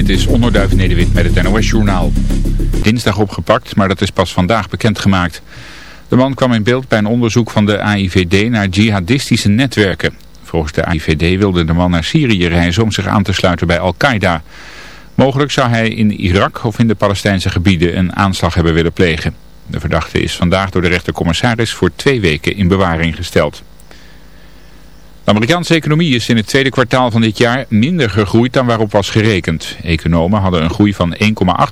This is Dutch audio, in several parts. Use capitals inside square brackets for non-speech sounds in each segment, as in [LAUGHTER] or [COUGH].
Dit is Onderduif Nederwit met het NOS-journaal. Dinsdag opgepakt, maar dat is pas vandaag bekendgemaakt. De man kwam in beeld bij een onderzoek van de AIVD naar jihadistische netwerken. Volgens de AIVD wilde de man naar Syrië reizen om zich aan te sluiten bij Al-Qaeda. Mogelijk zou hij in Irak of in de Palestijnse gebieden een aanslag hebben willen plegen. De verdachte is vandaag door de rechtercommissaris voor twee weken in bewaring gesteld. De Amerikaanse economie is in het tweede kwartaal van dit jaar minder gegroeid dan waarop was gerekend. Economen hadden een groei van 1,8%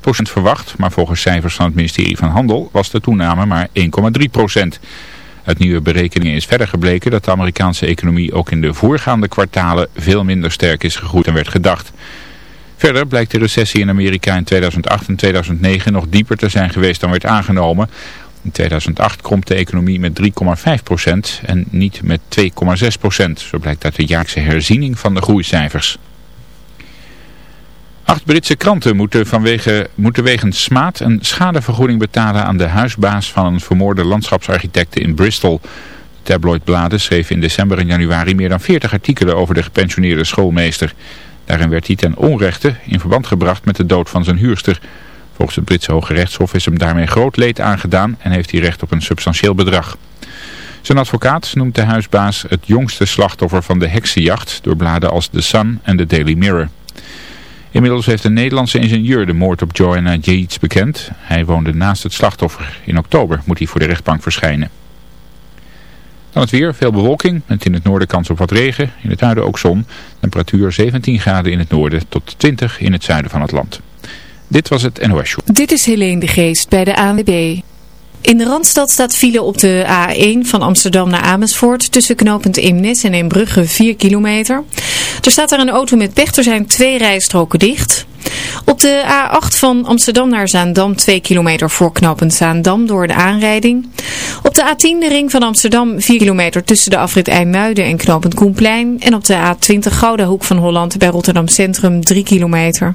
verwacht, maar volgens cijfers van het ministerie van Handel was de toename maar 1,3%. Uit nieuwe berekeningen is verder gebleken dat de Amerikaanse economie ook in de voorgaande kwartalen veel minder sterk is gegroeid dan werd gedacht. Verder blijkt de recessie in Amerika in 2008 en 2009 nog dieper te zijn geweest dan werd aangenomen. In 2008 kromp de economie met 3,5% en niet met 2,6%. Zo blijkt uit de jaarlijkse herziening van de groeicijfers. Acht Britse kranten moeten, vanwege, moeten wegens smaad een schadevergoeding betalen aan de huisbaas van een vermoorde landschapsarchitecte in Bristol. tabloidbladen schreven in december en januari meer dan 40 artikelen over de gepensioneerde schoolmeester. Daarin werd hij ten onrechte in verband gebracht met de dood van zijn huurster. Volgens het Britse Hoge Rechtshof is hem daarmee groot leed aangedaan en heeft hij recht op een substantieel bedrag. Zijn advocaat noemt de huisbaas het jongste slachtoffer van de heksenjacht door bladen als The Sun en The Daily Mirror. Inmiddels heeft een Nederlandse ingenieur de moord op Joanna Yates bekend. Hij woonde naast het slachtoffer. In oktober moet hij voor de rechtbank verschijnen. Dan het weer, veel bewolking, met in het noorden kans op wat regen. In het zuiden ook zon. Temperatuur 17 graden in het noorden tot 20 in het zuiden van het land. Dit was het NOS. Dit is Helene de Geest bij de ANWB. In de Randstad staat file op de A1 van Amsterdam naar Amersfoort tussen knooppunt Imnis en Eembrugge 4 kilometer. Er staat daar een auto met pech, er zijn twee rijstroken dicht. Op de A8 van Amsterdam naar Zaandam 2 kilometer voor knooppunt Zaandam door de aanrijding. Op de A10 de ring van Amsterdam 4 kilometer tussen de afrit IJmuiden en knooppunt Koenplein. En op de A20 Gouda Hoek van Holland bij Rotterdam Centrum 3 kilometer.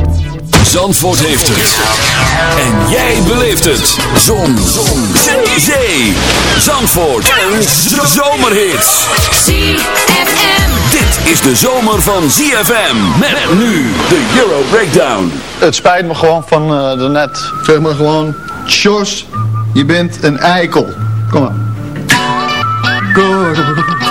Zandvoort heeft het. En jij beleeft het. Zon. Zon. Zee. Zandvoort. En zomerhits. ZFM. Dit is de zomer van ZFM. Met nu de Euro Breakdown. Het spijt me gewoon van uh, de net. Zeg maar gewoon, Sjors, je bent een eikel. Kom maar. Go.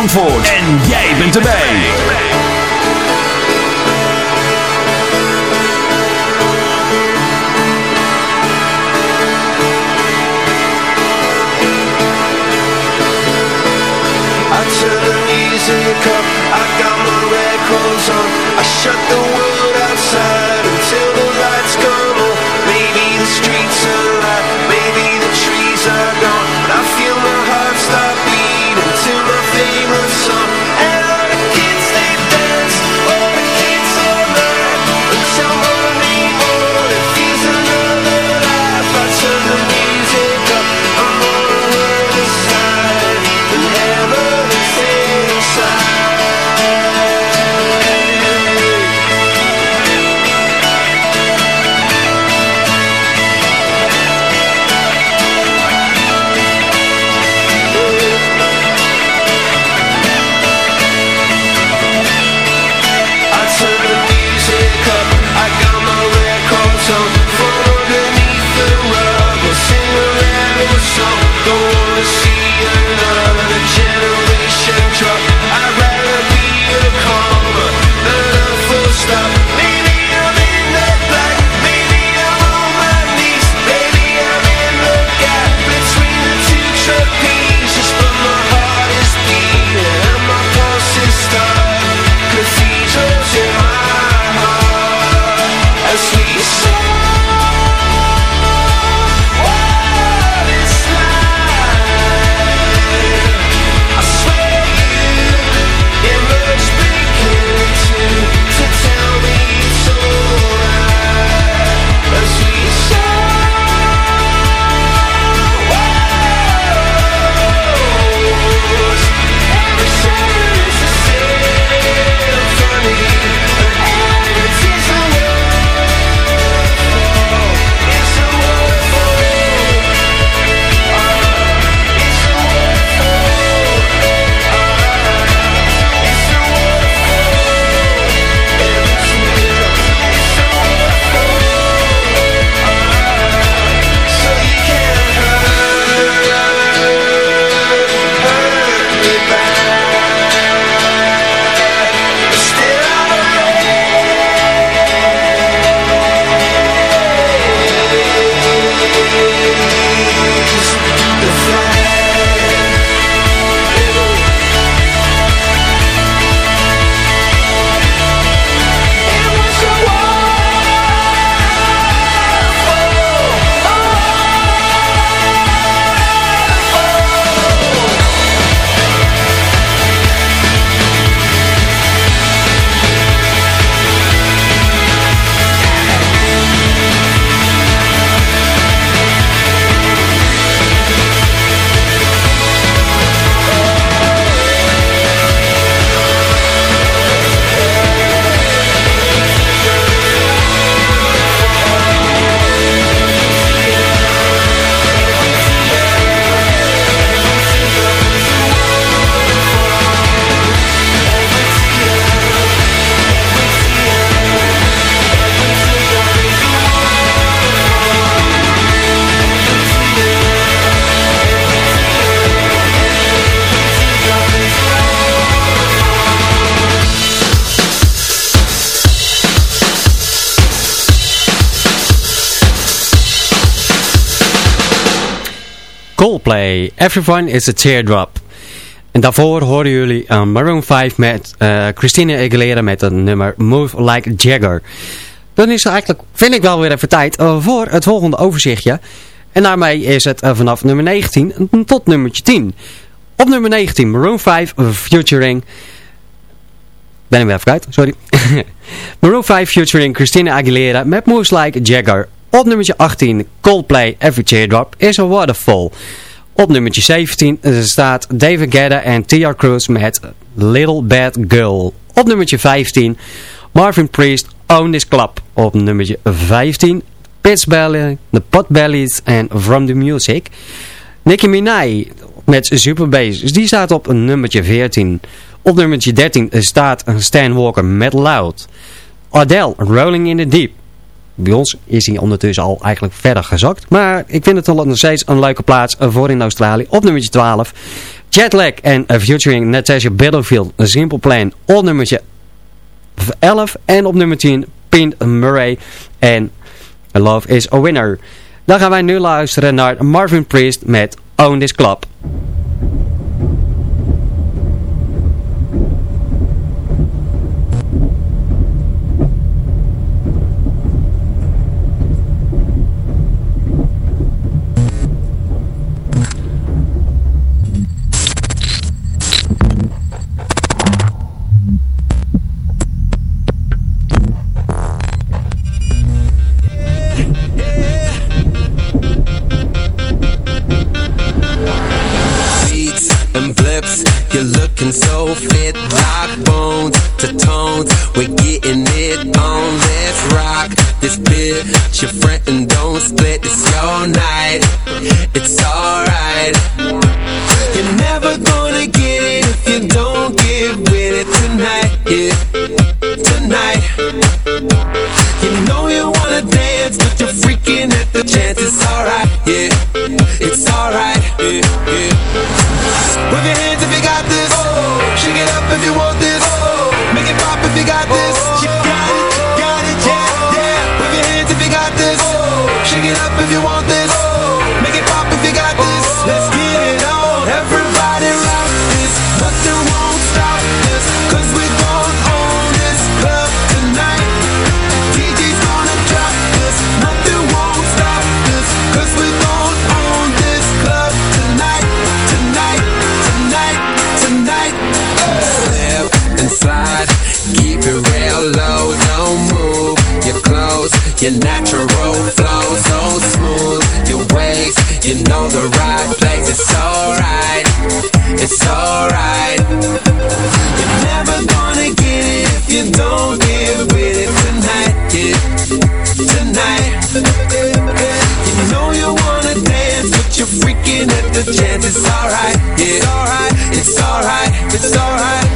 Zandvoort. Coldplay. Everyone is a teardrop. En daarvoor horen jullie uh, Maroon 5 met uh, Christina Aguilera met het nummer Move Like Jagger. Dan is het eigenlijk, vind ik wel weer even tijd uh, voor het volgende overzichtje. En daarmee is het vanaf nummer 19 tot nummertje 10. Op nummer 19 Maroon 5 featuring... Ben ik weer even kwijt, sorry. [LAUGHS] Maroon 5 featuring Christina Aguilera met Moves Like Jagger. Op nummertje 18 Coldplay Every Teardrop is a Waterfall. Op nummertje 17 staat David Guetta en Tia Cruz met Little Bad Girl. Op nummertje 15 Marvin Priest Own This Club. Op nummertje 15 Pitch Belly, The Potbellies en From The Music. Nicki Minaj met Super Bass. Dus die staat op nummertje 14. Op nummertje 13 staat Stan Walker met Loud. Adele, Rolling in the Deep. Bij ons is hij ondertussen al eigenlijk verder gezakt. Maar ik vind het al nog steeds een leuke plaats voor in Australië. Op nummertje 12. Jetlag en featuring Natasha Battlefield. Een simpel plan. Op nummertje 11. En op nummer 10 Pint Murray en Love is a Winner. Dan gaan wij nu luisteren naar Marvin Priest met Own This Club. Looking so fit Like bones to tones. We're getting it on Let's rock this bitch. Your friend and don't split It's your night. It's alright. You're never gonna get it If you don't get with it tonight Yeah, tonight. You know you wanna dance But you're freaking at the chance It's alright, yeah It's alright, yeah, yeah Wave your hands if you got this Shake it up if you want this. Make it pop if you got this. You your natural flow so smooth, your waist, you know the right place, it's alright, it's alright. You're never gonna get it if you don't get with it tonight, yeah, tonight. You know you wanna dance, but you're freaking at the chance, it's alright, yeah, it's alright, it's alright, it's alright.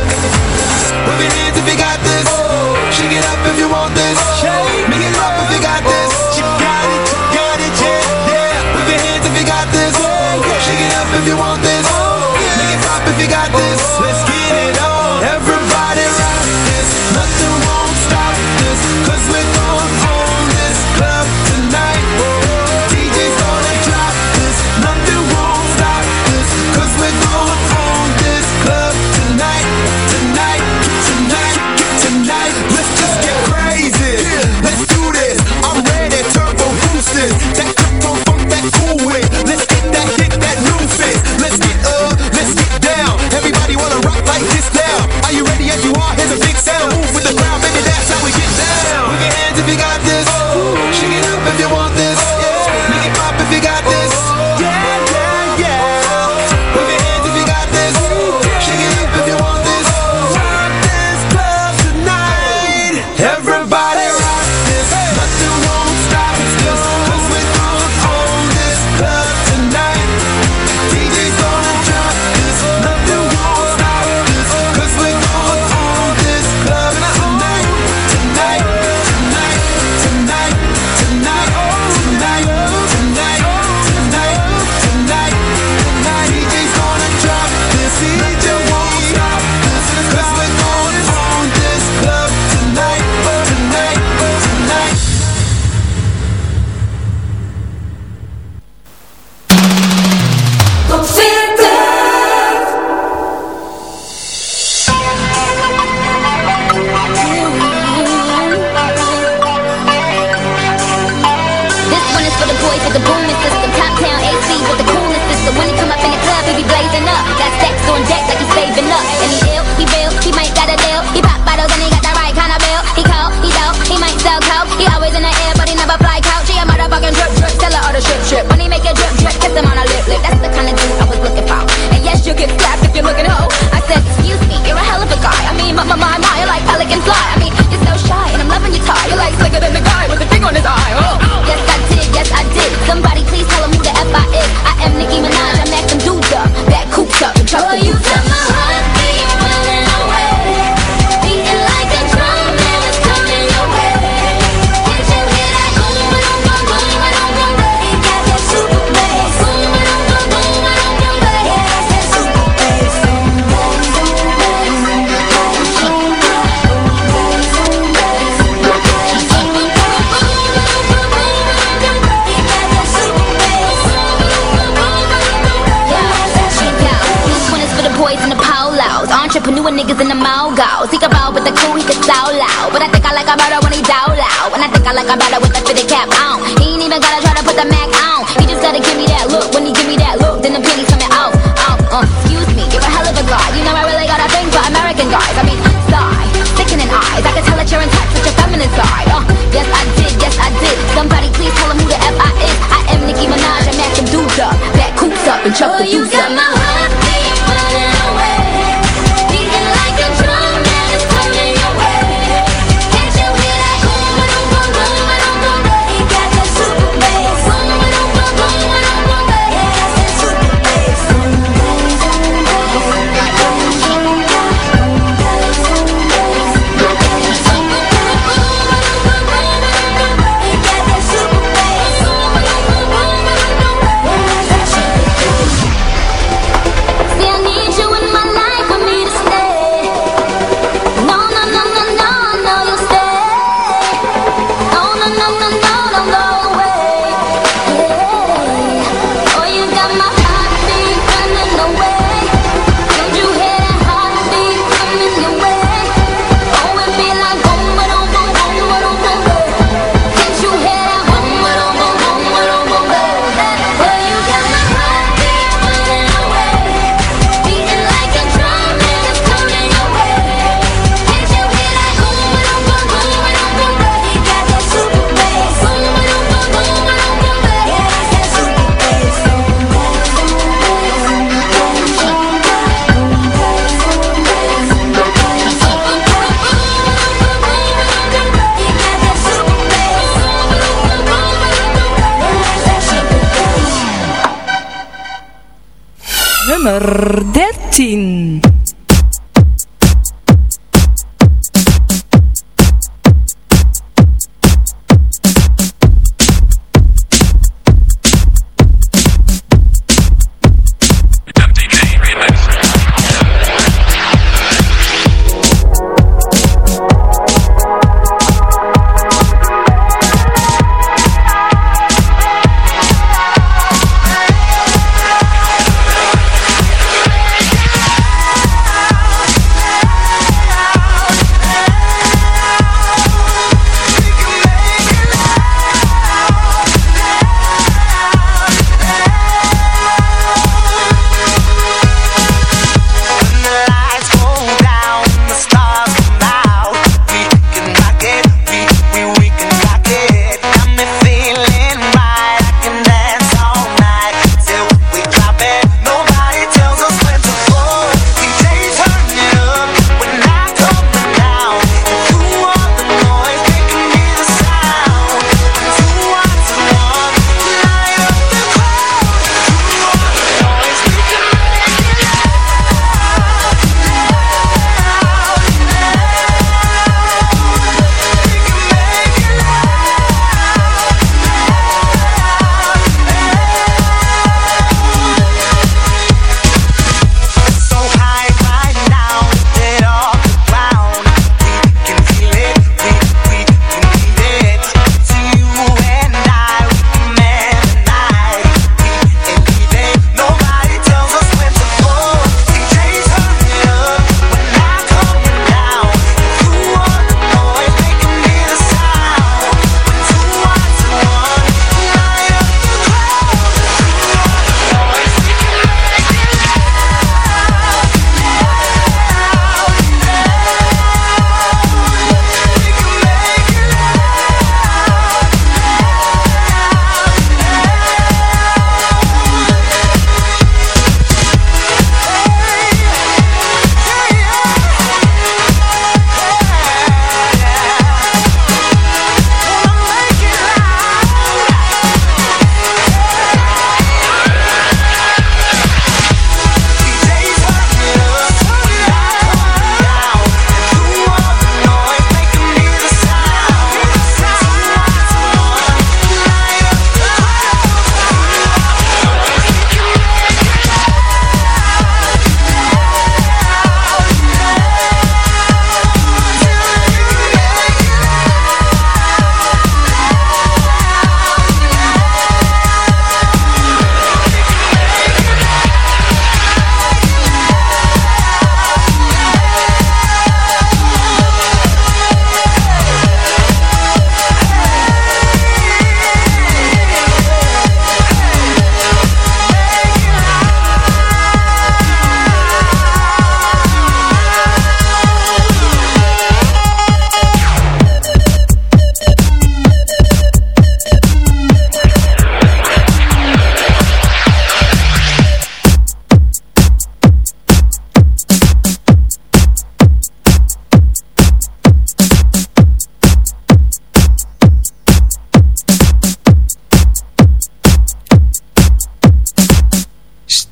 Nummer 13.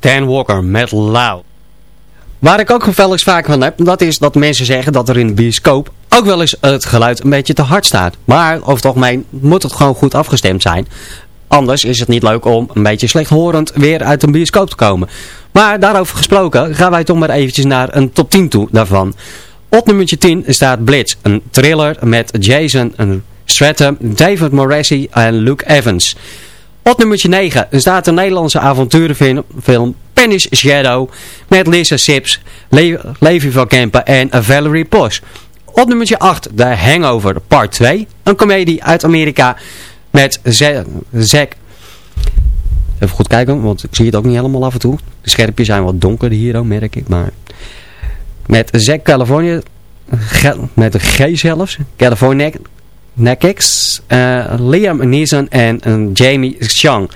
Dan Walker met Loud. Waar ik ook wel vaak van heb, dat is dat mensen zeggen dat er in de bioscoop ook wel eens het geluid een beetje te hard staat. Maar over het algemeen moet het gewoon goed afgestemd zijn. Anders is het niet leuk om een beetje slechthorend weer uit een bioscoop te komen. Maar daarover gesproken gaan wij toch maar eventjes naar een top 10 toe daarvan. Op nummertje 10 staat Blitz, een thriller met Jason Statham, David Morrissey en Luke Evans. Op nummertje 9 staat de Nederlandse avonturenfilm Penny's Shadow met Lisa Sips, Le Levi van Kempen en Valerie Posh. Op nummertje 8 The Hangover Part 2, een komedie uit Amerika met Zack... Even goed kijken, want ik zie het ook niet helemaal af en toe. De scherpjes zijn wat donkerder hier, merk ik, maar... Met Zack California, met een G zelfs, California Nekix, uh, Liam Neeson en uh, Jamie Chang.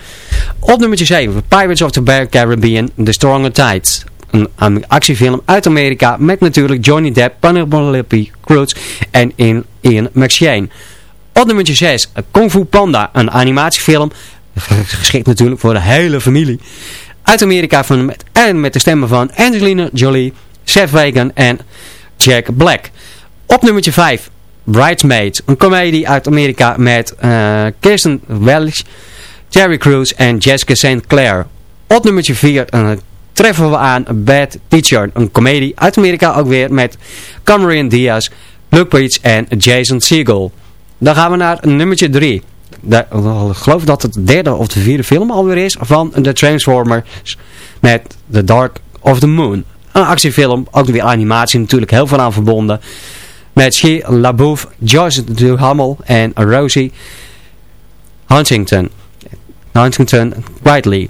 Op nummer 7, Pirates of the Caribbean, The Stronger Tides. Een actiefilm uit Amerika met natuurlijk Johnny Depp, Penelope Cruz en Ian McShane. Op nummer 6, Kung Fu Panda, een animatiefilm, geschikt natuurlijk voor de hele familie. Uit Amerika van, met, en met de stemmen van Angelina Jolie, Seth Rogen en Jack Black. Op nummer 5, Bridesmaids, een komedie uit Amerika met uh, Kirsten Welch, Terry Crews en Jessica St. Clair. Op nummertje 4 uh, eh, treffen we aan Bad Teacher, een komedie uit Amerika ook weer met Cameron Diaz, Luke Breach en Jason Segel. Dan gaan we naar nummertje 3. ik geloof dat het de derde of de vierde film alweer is van The Transformers met The Dark of the Moon. Een actiefilm, ook weer animatie natuurlijk heel veel aan verbonden met Shea LaBeouf, Joyce Duhamel en Rosie Huntington. Huntington Whiteley.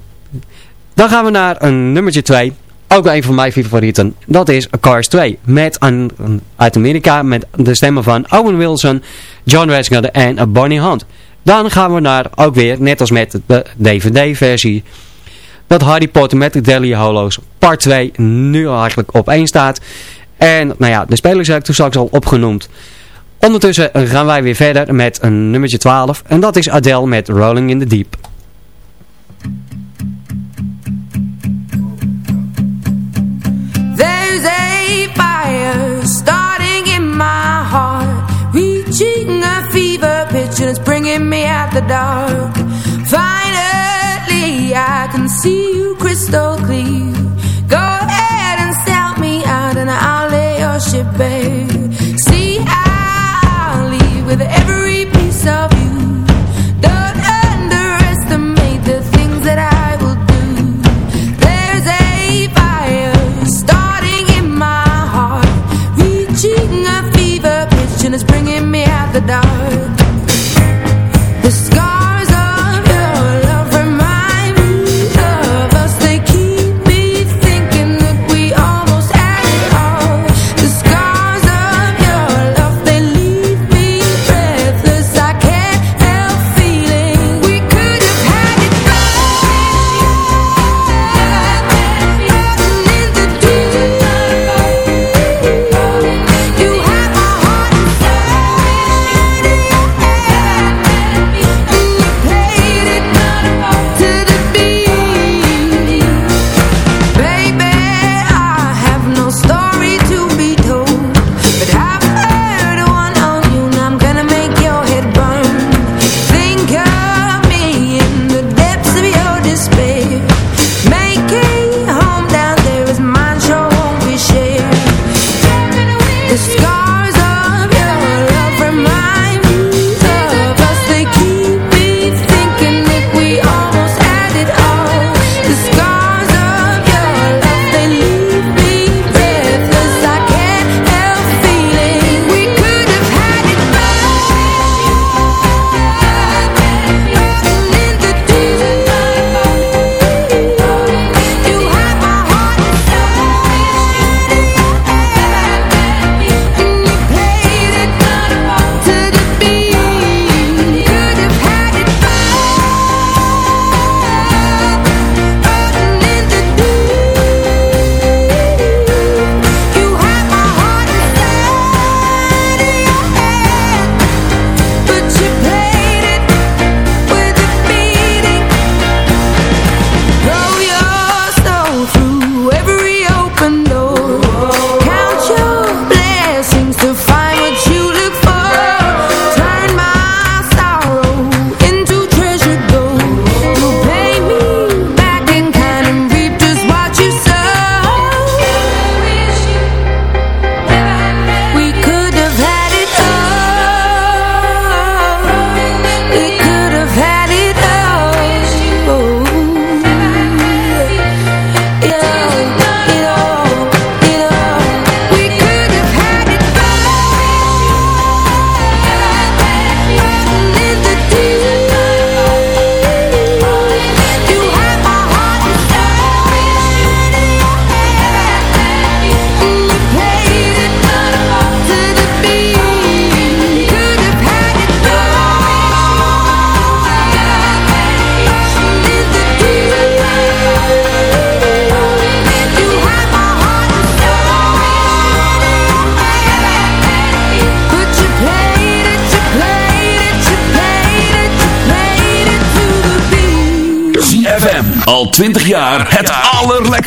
Dan gaan we naar een nummertje 2. Ook een van mijn favorieten. Dat is Cars 2. Met een, uit Amerika met de stemmen van Owen Wilson, John Reznor en Bonnie Hunt. Dan gaan we naar, ook weer, net als met de DVD-versie, dat Harry Potter met de Deadly Hollows part 2 nu eigenlijk op 1 staat. En nou ja, de spelers heb ik straks al opgenoemd. Ondertussen gaan wij weer verder met een nummertje 12. En dat is Adele met Rolling in the Deep. There's a fire starting in my heart Reaching a fever pitch and it's bringing me out the dark Finally I can see you crystal clear babe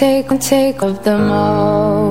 take and take of them all.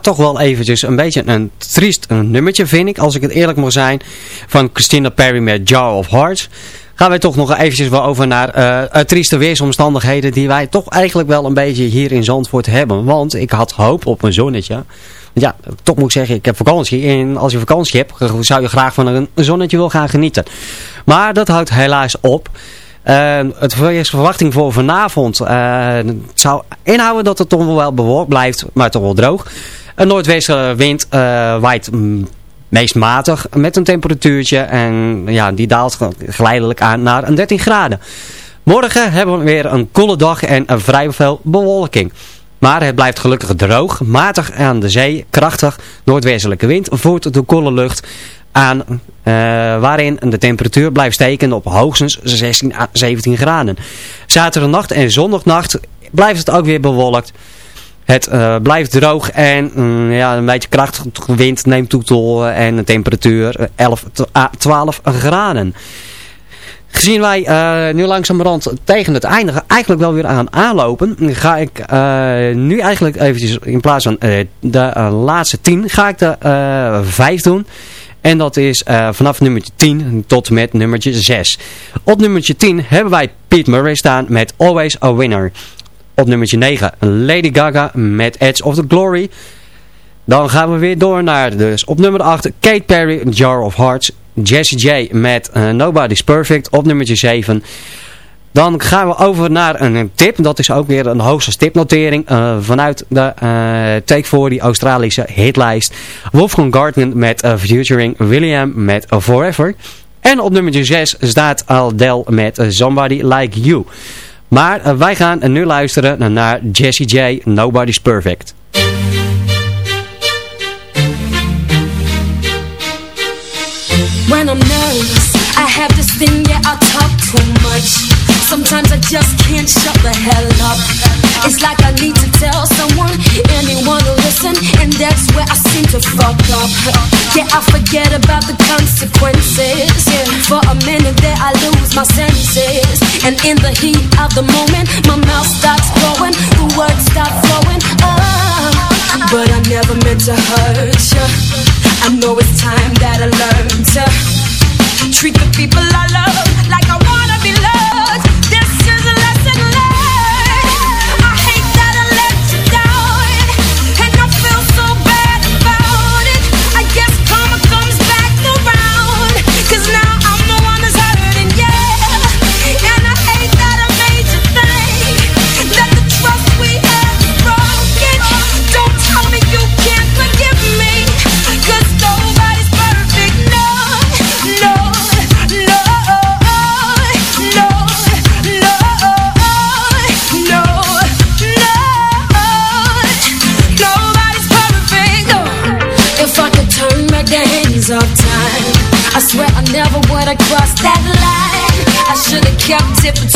Toch wel eventjes een beetje een triest nummertje, vind ik, als ik het eerlijk mag zijn, van Christina Perry met Jar of Hearts. Gaan wij toch nog eventjes wel over naar eh trieste weersomstandigheden die wij toch eigenlijk wel een beetje hier in Zandvoort hebben. Want ik had hoop op een zonnetje. Ja, toch moet ik zeggen, ik heb vakantie. En als je vakantie hebt, zou je graag van een zonnetje wil gaan genieten. Maar dat houdt helaas op. Uh, het verwachting voor vanavond uh, zou inhouden dat het toch wel bewolkt blijft, maar toch wel droog. Een noordwestenwind uh, waait meest matig met een temperatuurtje en ja, die daalt geleidelijk aan naar een 13 graden. Morgen hebben we weer een koele dag en een vrij veel bewolking. Maar het blijft gelukkig droog, matig aan de zee, krachtig noordwestelijke wind voert de koele lucht aan, uh, waarin de temperatuur blijft steken op hoogstens 16 à 17 graden. Zaterdagnacht en zondagnacht blijft het ook weer bewolkt. Het uh, blijft droog en mm, ja, een beetje krachtig wind neemt toe en de temperatuur 11 à 12 graden. Gezien wij uh, nu langzamerhand tegen het einde eigenlijk wel weer aan aanlopen, ga ik nu eigenlijk eventjes in plaats van de laatste 10, ga ik de 5 doen. En dat is vanaf nummertje 10 tot met nummertje 6. Op nummertje 10 hebben wij Pete Murray staan met Always a Winner. Op nummertje 9 Lady Gaga met Edge of the Glory. Dan gaan we weer door naar dus op nummer 8 Kate Perry, Jar of Hearts. Jessie J met uh, Nobody's Perfect op nummertje 7. Dan gaan we over naar een tip. Dat is ook weer een hoogste tipnotering uh, vanuit de uh, Take 4, die Australische hitlijst. Wolfgang Gardner met uh, Featuring William met Forever. En op nummer 6 staat Adele met Somebody Like You. Maar wij gaan nu luisteren naar Jessie J, Nobody's Perfect. When I'm nervous, I have. Sometimes I just can't shut the hell up. It's like I need to tell someone, anyone to listen, and that's where I seem to fuck up. Yeah, I forget about the consequences. Yeah, for a minute there I lose my senses, and in the heat of the moment, my mouth starts flowing, the words start flowing. Oh, but I never meant to hurt you. I know it's time that I learn to treat the people I love gotta cross that line. I should've kept it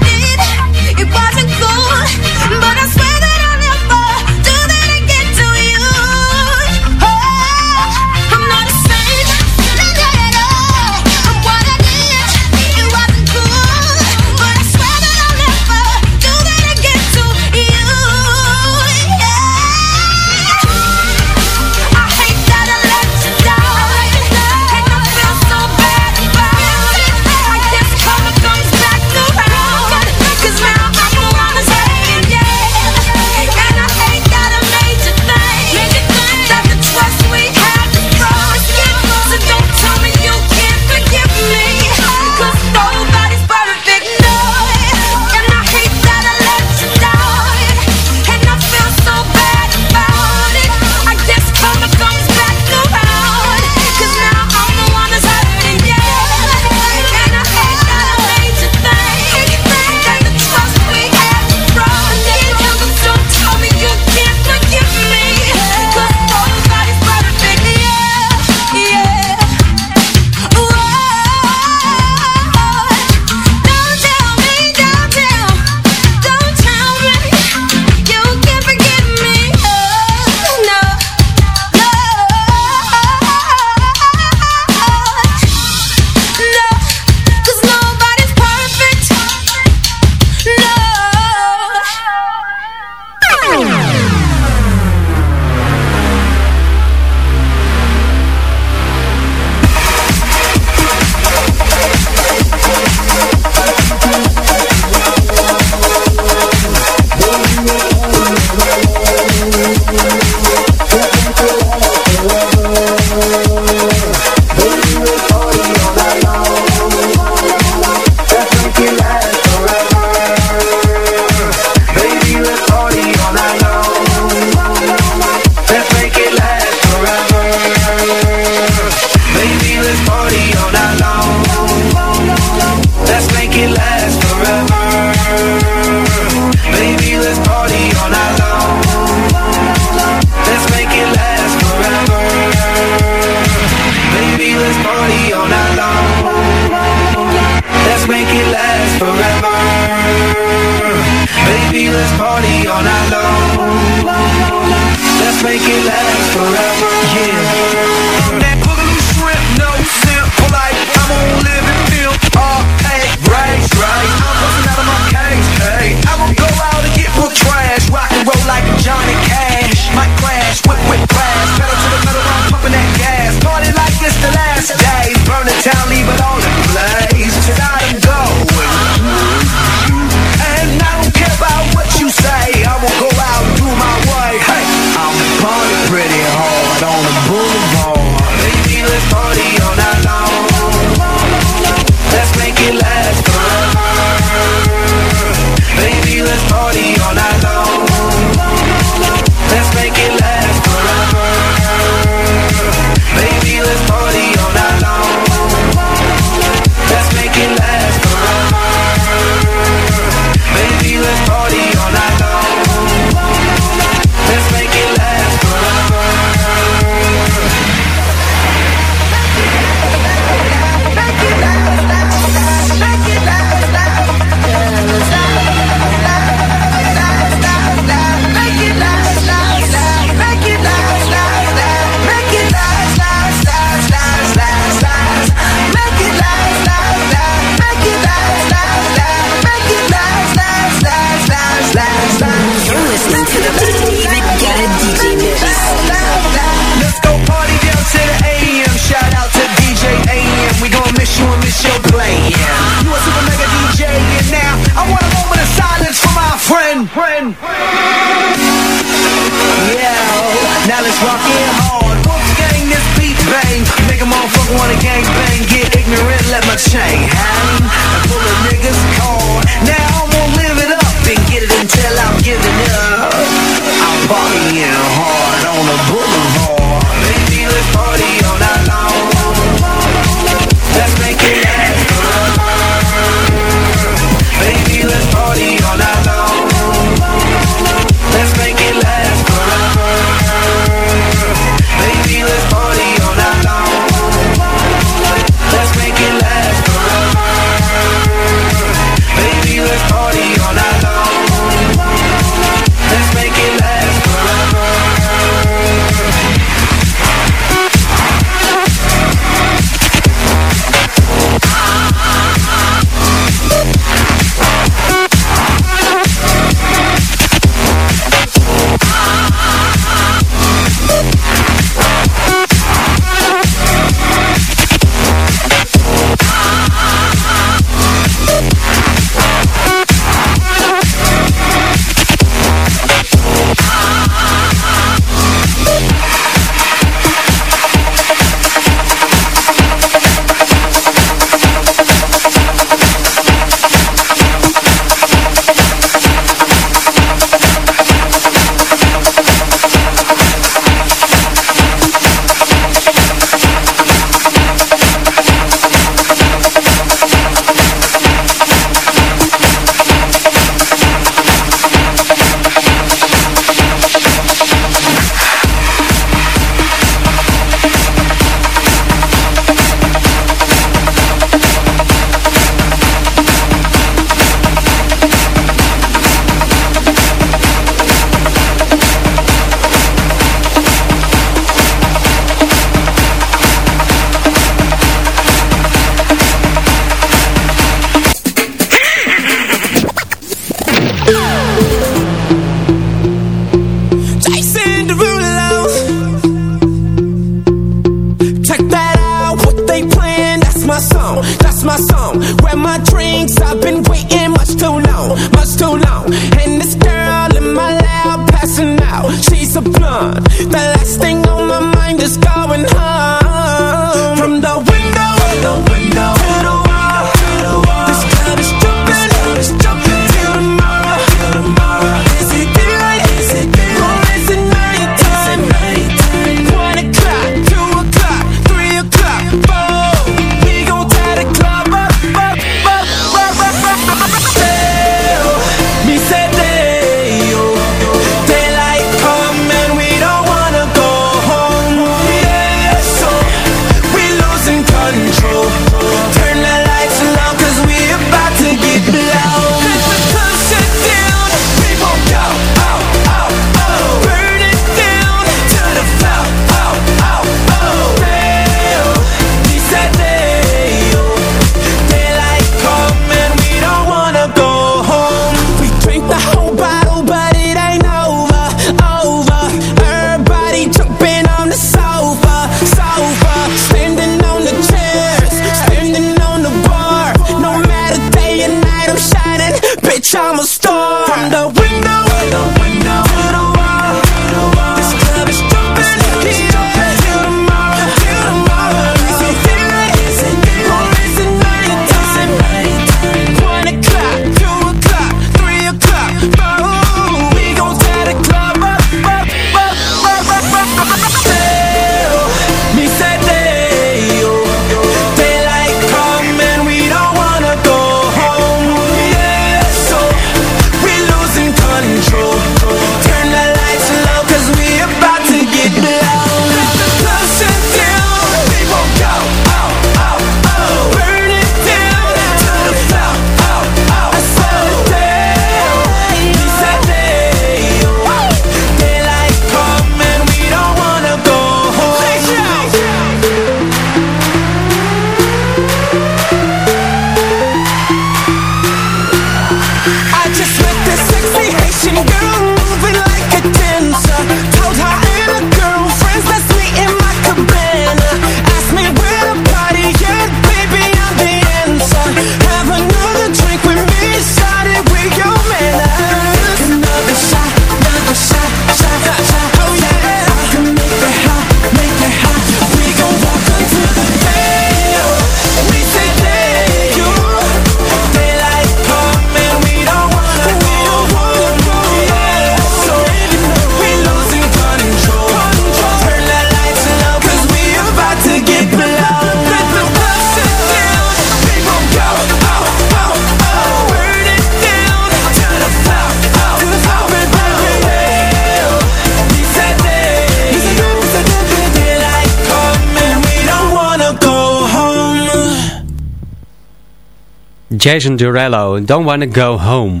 Jason Durello, Don't Wanna Go Home.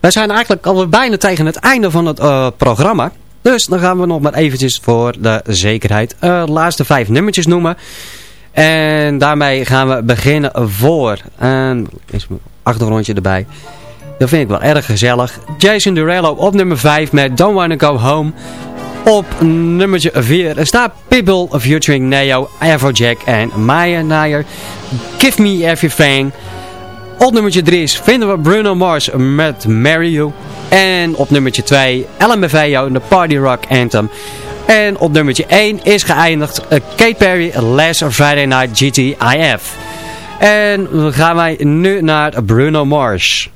We zijn eigenlijk alweer bijna tegen het einde van het uh, programma. Dus dan gaan we nog maar eventjes voor de zekerheid de laatste vijf nummertjes noemen. En daarmee gaan we beginnen voor, en is achtergrondje erbij. Dat vind ik wel erg gezellig. Jason Durello op nummer 5 met Don't Wanna Go Home. Op nummertje 4 staat Pitbull featuring Neo, Everjack en Maya Nair. Give Me Everything. Op nummertje 3 vinden we Bruno Mars met Marry You. En op nummertje 2 LMFAO, de Party Rock Anthem. En op nummertje 1 is geëindigd uh, Kate Perry, Last Friday Night GTIF. En dan gaan wij nu naar Bruno Mars.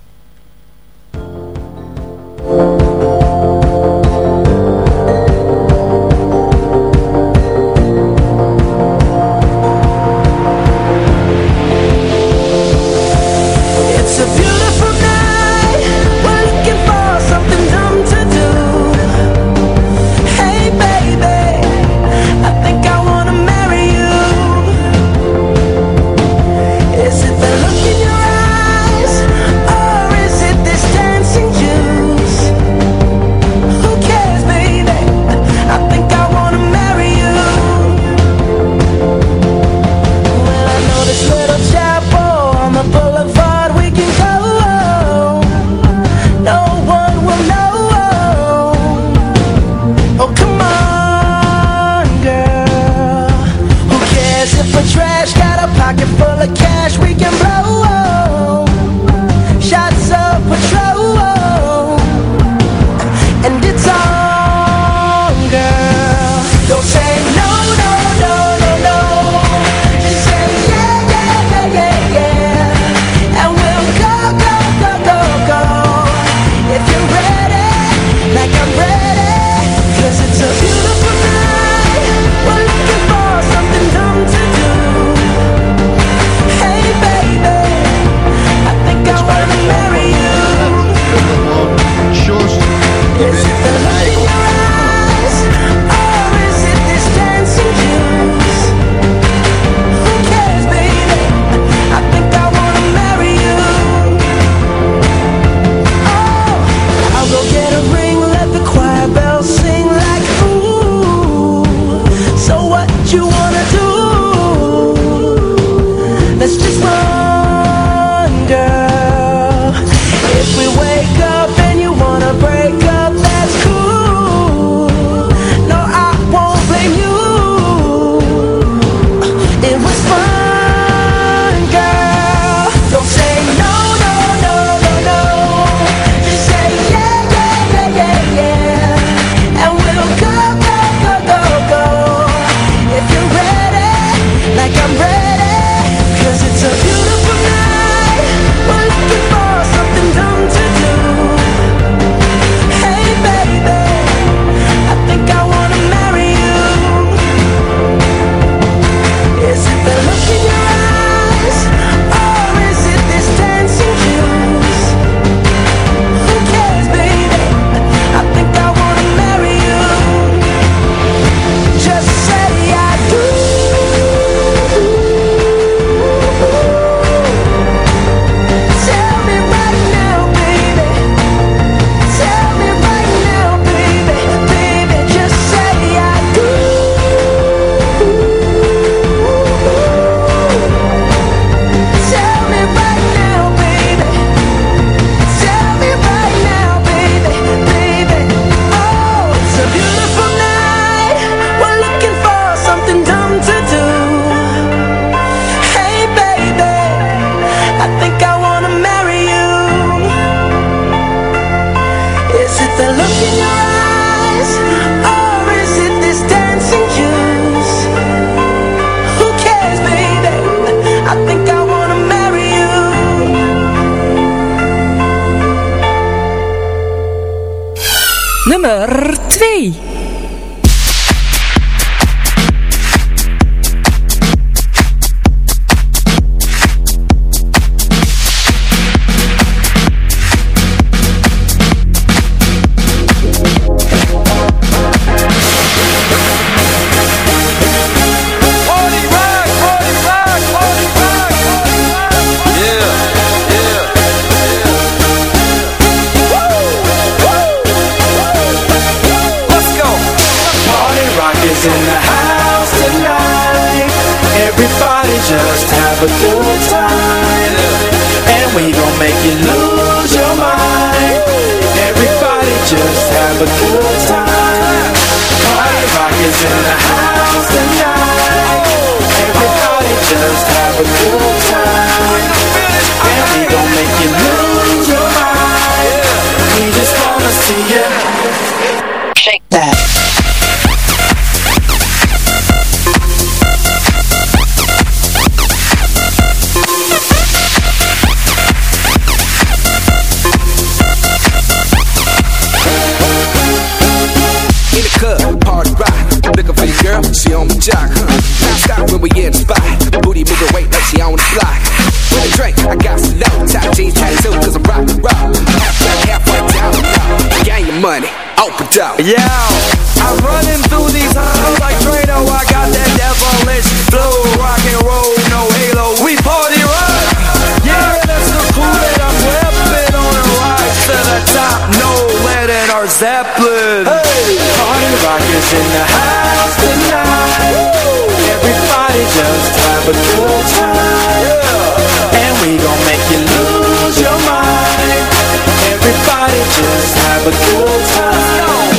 for two times.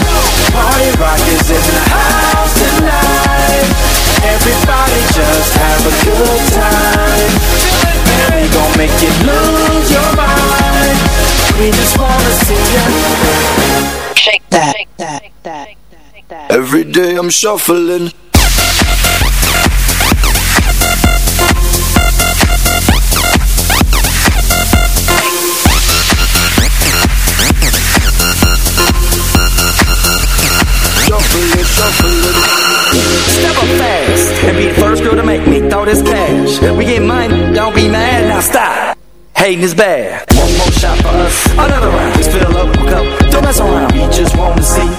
Party rockers is in the house tonight. Everybody just have a good time. And we gon' make you lose your mind. We just wanna see ya. Shake that, shake that, shake that, shake that. Every day I'm shuffling. do to make me throw this cash? We get money, don't be mad, now stop. Hating is bad. One more shot for us, another round. Just fill up a cup, don't mess around. We just wanna see